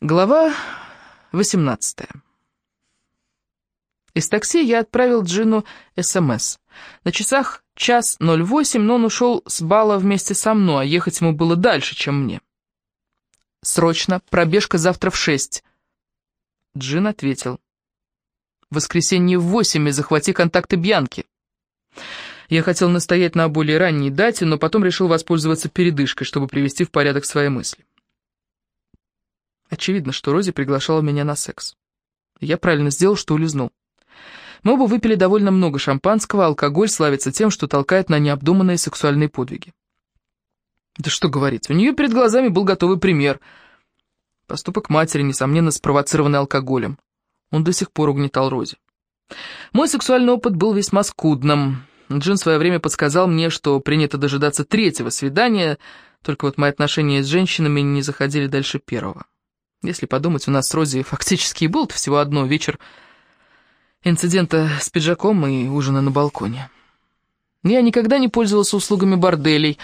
Глава 18 Из такси я отправил Джину СМС. На часах час 08, но он ушел с бала вместе со мной, а ехать ему было дальше, чем мне. «Срочно, пробежка завтра в шесть». Джин ответил. «В воскресенье в восемь и захвати контакты Бьянки». Я хотел настоять на более ранней дате, но потом решил воспользоваться передышкой, чтобы привести в порядок свои мысли. Очевидно, что Рози приглашала меня на секс. Я правильно сделал, что улизнул. Мы оба выпили довольно много шампанского, алкоголь славится тем, что толкает на необдуманные сексуальные подвиги. Да что говорить, у нее перед глазами был готовый пример. Поступок матери, несомненно, спровоцированный алкоголем. Он до сих пор угнетал Рози. Мой сексуальный опыт был весьма скудным. Джин в свое время подсказал мне, что принято дожидаться третьего свидания, только вот мои отношения с женщинами не заходили дальше первого. Если подумать, у нас с Рози фактически и был всего одно вечер инцидента с пиджаком и ужина на балконе. Я никогда не пользовался услугами борделей,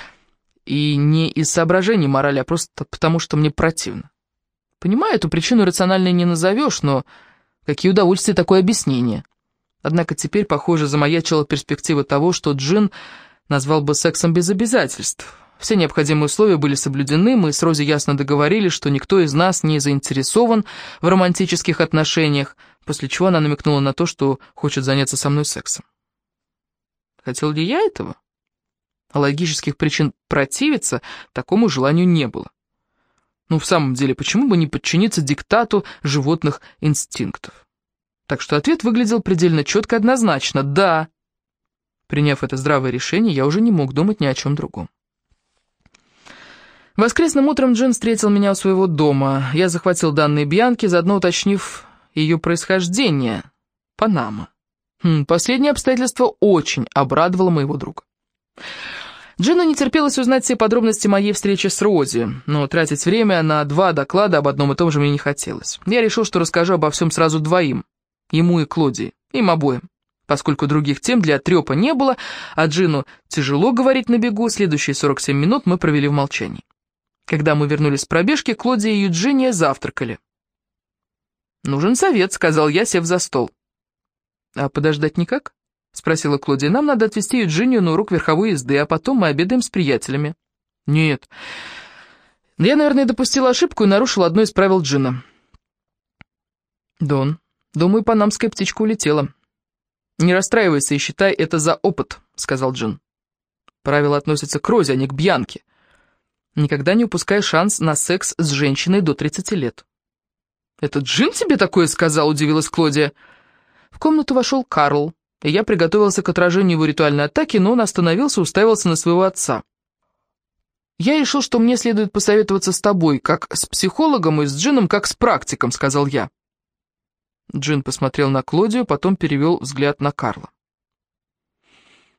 и не из соображений морали, а просто потому, что мне противно. Понимаю, эту причину рациональной не назовешь, но какие удовольствия такое объяснение. Однако теперь, похоже, замаячила перспектива того, что Джин назвал бы сексом без обязательств. Все необходимые условия были соблюдены, мы с Рози ясно договорились, что никто из нас не заинтересован в романтических отношениях, после чего она намекнула на то, что хочет заняться со мной сексом. Хотел ли я этого? логических причин противиться такому желанию не было. Ну, в самом деле, почему бы не подчиниться диктату животных инстинктов? Так что ответ выглядел предельно четко и однозначно «да». Приняв это здравое решение, я уже не мог думать ни о чем другом. Воскресным утром Джин встретил меня у своего дома. Я захватил данные Бьянки, заодно уточнив ее происхождение. Панама. Хм, последнее обстоятельство очень обрадовало моего друга. Джину не терпелось узнать все подробности моей встречи с Рози, но тратить время на два доклада об одном и том же мне не хотелось. Я решил, что расскажу обо всем сразу двоим, ему и Клодии, им обоим. Поскольку других тем для трепа не было, а Джину тяжело говорить на бегу, следующие 47 минут мы провели в молчании. Когда мы вернулись с пробежки, Клодия и Юджиния завтракали. «Нужен совет», — сказал я, сев за стол. «А подождать никак?» — спросила Клодия. «Нам надо отвезти Юджинию на урок верховой езды, а потом мы обедаем с приятелями». «Нет». Я, наверное, допустила ошибку и нарушила одно из правил Джина. «Дон, думаю, панамская птичка улетела». «Не расстраивайся и считай это за опыт», — сказал Джин. «Правила относятся к Розе, а не к Бьянке. Никогда не упускай шанс на секс с женщиной до 30 лет. «Это Джин тебе такое сказал?» — удивилась Клодия. В комнату вошел Карл, и я приготовился к отражению его ритуальной атаки, но он остановился и уставился на своего отца. «Я решил, что мне следует посоветоваться с тобой, как с психологом, и с Джином, как с практиком», — сказал я. Джин посмотрел на Клодию, потом перевел взгляд на Карла.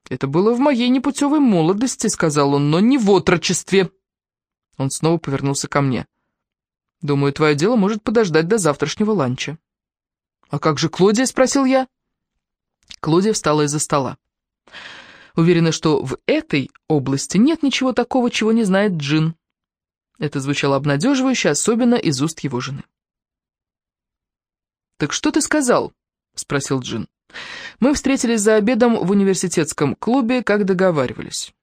«Это было в моей непутевой молодости», — сказал он, — «но не в отрочестве». Он снова повернулся ко мне. «Думаю, твое дело может подождать до завтрашнего ланча». «А как же Клодия?» — спросил я. Клодия встала из-за стола. Уверена, что в этой области нет ничего такого, чего не знает Джин. Это звучало обнадеживающе, особенно из уст его жены. «Так что ты сказал?» — спросил Джин. «Мы встретились за обедом в университетском клубе, как договаривались.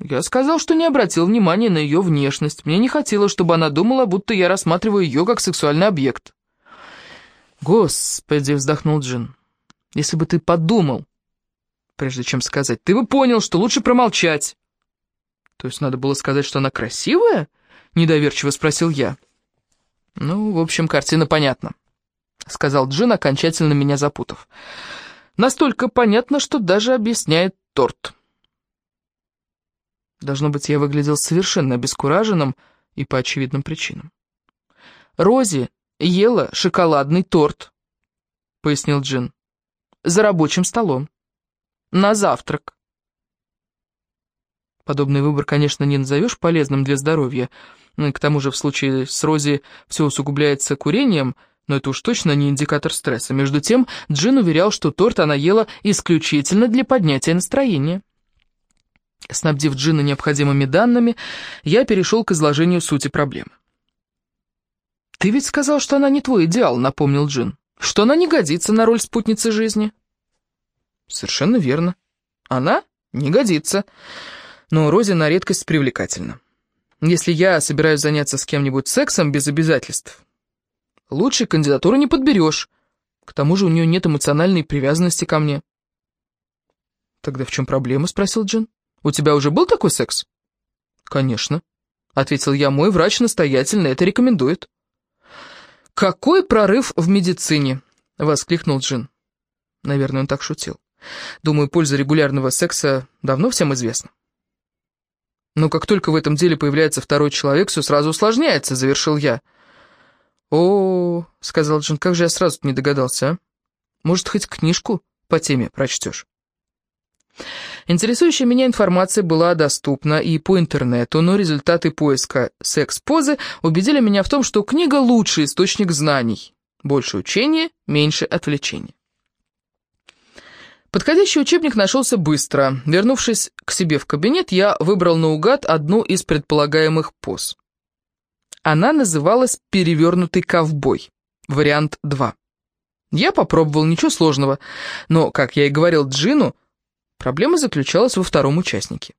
Я сказал, что не обратил внимания на ее внешность. Мне не хотелось, чтобы она думала, будто я рассматриваю ее как сексуальный объект. «Господи!» — вздохнул Джин. «Если бы ты подумал, прежде чем сказать, ты бы понял, что лучше промолчать». «То есть надо было сказать, что она красивая?» — недоверчиво спросил я. «Ну, в общем, картина понятна», — сказал Джин, окончательно меня запутав. «Настолько понятно, что даже объясняет торт». Должно быть, я выглядел совершенно обескураженным и по очевидным причинам. «Рози ела шоколадный торт», — пояснил Джин, — «за рабочим столом. На завтрак». Подобный выбор, конечно, не назовешь полезным для здоровья. Ну к тому же в случае с Рози все усугубляется курением, но это уж точно не индикатор стресса. Между тем, Джин уверял, что торт она ела исключительно для поднятия настроения. Снабдив Джина необходимыми данными, я перешел к изложению сути проблемы. «Ты ведь сказал, что она не твой идеал», — напомнил Джин. «Что она не годится на роль спутницы жизни». «Совершенно верно. Она не годится. Но Рози на редкость привлекательна. Если я собираюсь заняться с кем-нибудь сексом без обязательств, лучшей кандидатуры не подберешь. К тому же у нее нет эмоциональной привязанности ко мне». «Тогда в чем проблема?» — спросил Джин. «У тебя уже был такой секс?» «Конечно», — ответил я. «Мой врач настоятельно это рекомендует». «Какой прорыв в медицине!» — воскликнул Джин. Наверное, он так шутил. Думаю, польза регулярного секса давно всем известна. Но как только в этом деле появляется второй человек, все сразу усложняется, завершил я. О, сказал Джин, как же я сразу не догадался, а? Может, хоть книжку по теме прочтешь? Интересующая меня информация была доступна и по интернету, но результаты поиска секс-позы убедили меня в том, что книга – лучший источник знаний. Больше учения, меньше отвлечений. Подходящий учебник нашелся быстро. Вернувшись к себе в кабинет, я выбрал наугад одну из предполагаемых поз. Она называлась «Перевернутый ковбой», вариант 2. Я попробовал, ничего сложного, но, как я и говорил Джину, Проблема заключалась во втором участнике.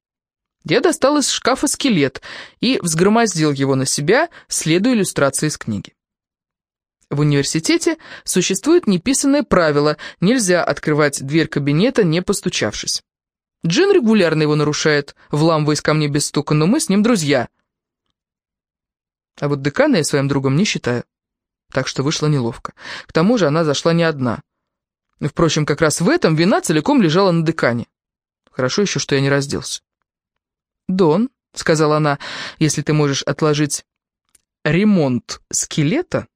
Я достал из шкафа скелет и взгромоздил его на себя, следуя иллюстрации из книги. В университете существует неписанное правило – нельзя открывать дверь кабинета, не постучавшись. Джин регулярно его нарушает, вламываясь ко мне без стука, но мы с ним друзья. А вот декана я своим другом не считаю. Так что вышло неловко. К тому же она зашла не одна – Впрочем, как раз в этом вина целиком лежала на декане. Хорошо еще, что я не разделся. «Дон», — сказала она, — «если ты можешь отложить ремонт скелета,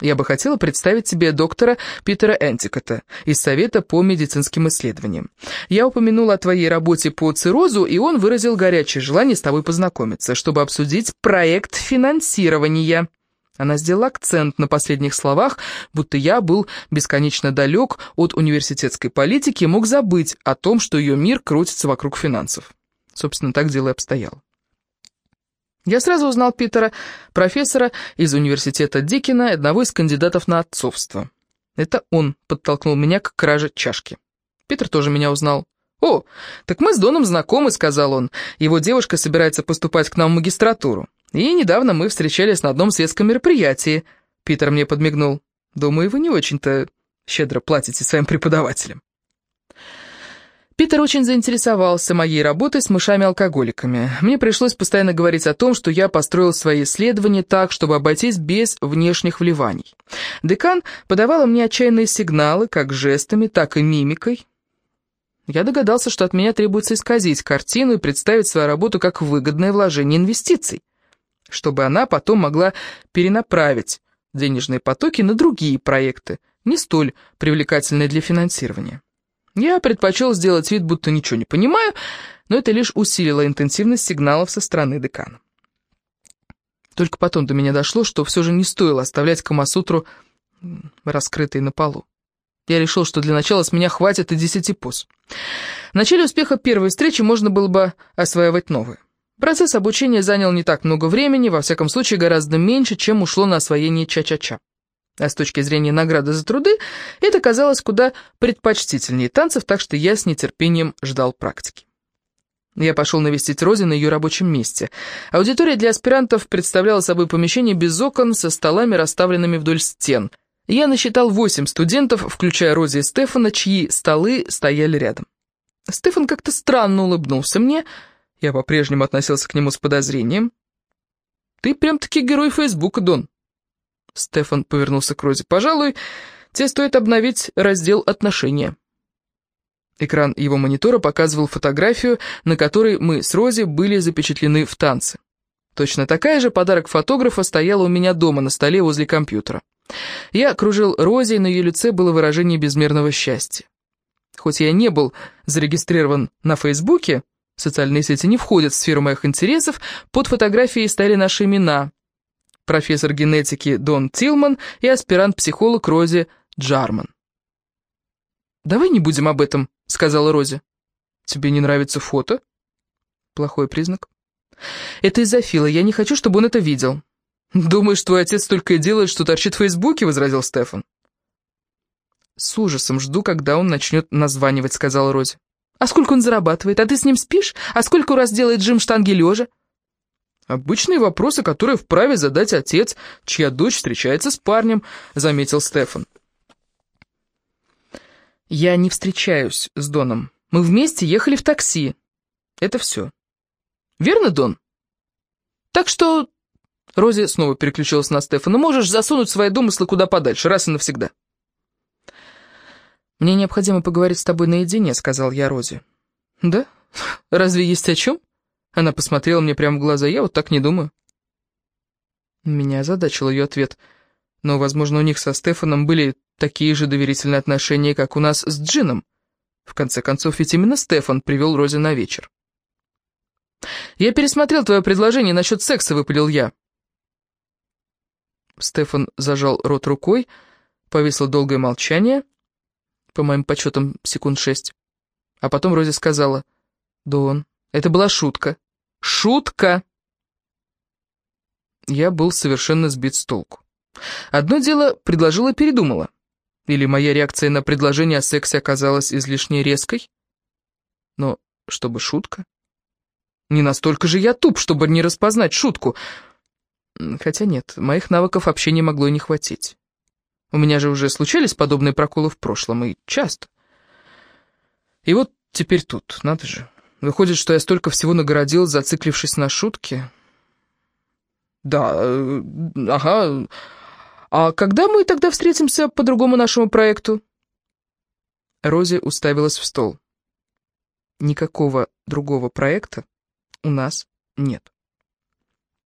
я бы хотела представить тебе доктора Питера Энтикота из Совета по медицинским исследованиям. Я упомянула о твоей работе по циррозу, и он выразил горячее желание с тобой познакомиться, чтобы обсудить проект финансирования». Она сделала акцент на последних словах, будто я был бесконечно далек от университетской политики и мог забыть о том, что ее мир крутится вокруг финансов. Собственно, так дело и обстояло. Я сразу узнал Питера, профессора из университета Дикина, одного из кандидатов на отцовство. Это он подтолкнул меня к краже чашки. Питер тоже меня узнал. «О, так мы с Доном знакомы», — сказал он. «Его девушка собирается поступать к нам в магистратуру. И недавно мы встречались на одном светском мероприятии. Питер мне подмигнул. Думаю, вы не очень-то щедро платите своим преподавателям. Питер очень заинтересовался моей работой с мышами-алкоголиками. Мне пришлось постоянно говорить о том, что я построил свои исследования так, чтобы обойтись без внешних вливаний. Декан подавала мне отчаянные сигналы, как жестами, так и мимикой. Я догадался, что от меня требуется исказить картину и представить свою работу как выгодное вложение инвестиций чтобы она потом могла перенаправить денежные потоки на другие проекты, не столь привлекательные для финансирования. Я предпочел сделать вид, будто ничего не понимаю, но это лишь усилило интенсивность сигналов со стороны декана. Только потом до меня дошло, что все же не стоило оставлять Камасутру раскрытой на полу. Я решил, что для начала с меня хватит и десяти поз. В начале успеха первой встречи можно было бы осваивать новые. Процесс обучения занял не так много времени, во всяком случае гораздо меньше, чем ушло на освоение ча-ча-ча. А с точки зрения награды за труды, это казалось куда предпочтительнее танцев, так что я с нетерпением ждал практики. Я пошел навестить Рози на ее рабочем месте. Аудитория для аспирантов представляла собой помещение без окон со столами, расставленными вдоль стен. Я насчитал восемь студентов, включая Рози и Стефана, чьи столы стояли рядом. Стефан как-то странно улыбнулся мне, — я по-прежнему относился к нему с подозрением. «Ты прям-таки герой Фейсбука, Дон». Стефан повернулся к Розе. «Пожалуй, тебе стоит обновить раздел «Отношения». Экран его монитора показывал фотографию, на которой мы с Рози были запечатлены в танце. Точно такая же подарок фотографа стояла у меня дома на столе возле компьютера. Я окружил Рози, и на ее лице было выражение безмерного счастья. Хоть я не был зарегистрирован на Фейсбуке, Социальные сети не входят в сферу моих интересов, под фотографией стали наши имена. Профессор генетики Дон Тилман и аспирант-психолог Рози Джарман. «Давай не будем об этом», — сказала Рози. «Тебе не нравится фото?» Плохой признак. «Это из-за Фила, я не хочу, чтобы он это видел». «Думаешь, твой отец только и делает, что торчит в Фейсбуке?» — возразил Стефан. «С ужасом жду, когда он начнет названивать», — сказала Рози. «А сколько он зарабатывает? А ты с ним спишь? А сколько раз делает Джим штанги лежа?» «Обычные вопросы, которые вправе задать отец, чья дочь встречается с парнем», — заметил Стефан. «Я не встречаюсь с Доном. Мы вместе ехали в такси. Это все. Верно, Дон? Так что Рози снова переключилась на Стефана. «Можешь засунуть свои домыслы куда подальше, раз и навсегда». «Мне необходимо поговорить с тобой наедине», — сказал я Рози. «Да? Разве есть о чем?» Она посмотрела мне прямо в глаза. «Я вот так не думаю». Меня озадачил ее ответ. Но, возможно, у них со Стефаном были такие же доверительные отношения, как у нас с Джином. В конце концов, ведь именно Стефан привел Рози на вечер. «Я пересмотрел твое предложение насчет секса», — выпалил я. Стефан зажал рот рукой, повисло долгое молчание, по моим подсчетам, секунд шесть. А потом Рози сказала, «Дон, это была шутка». «Шутка!» Я был совершенно сбит с толку. Одно дело предложила передумала. Или моя реакция на предложение о сексе оказалась излишне резкой? Но чтобы шутка? Не настолько же я туп, чтобы не распознать шутку — Хотя нет, моих навыков общения могло и не хватить. У меня же уже случались подобные проколы в прошлом, и часто. И вот теперь тут, надо же. Выходит, что я столько всего нагородил, зациклившись на шутке. Да, э, ага. А когда мы тогда встретимся по другому нашему проекту? Рози уставилась в стол. Никакого другого проекта у нас нет.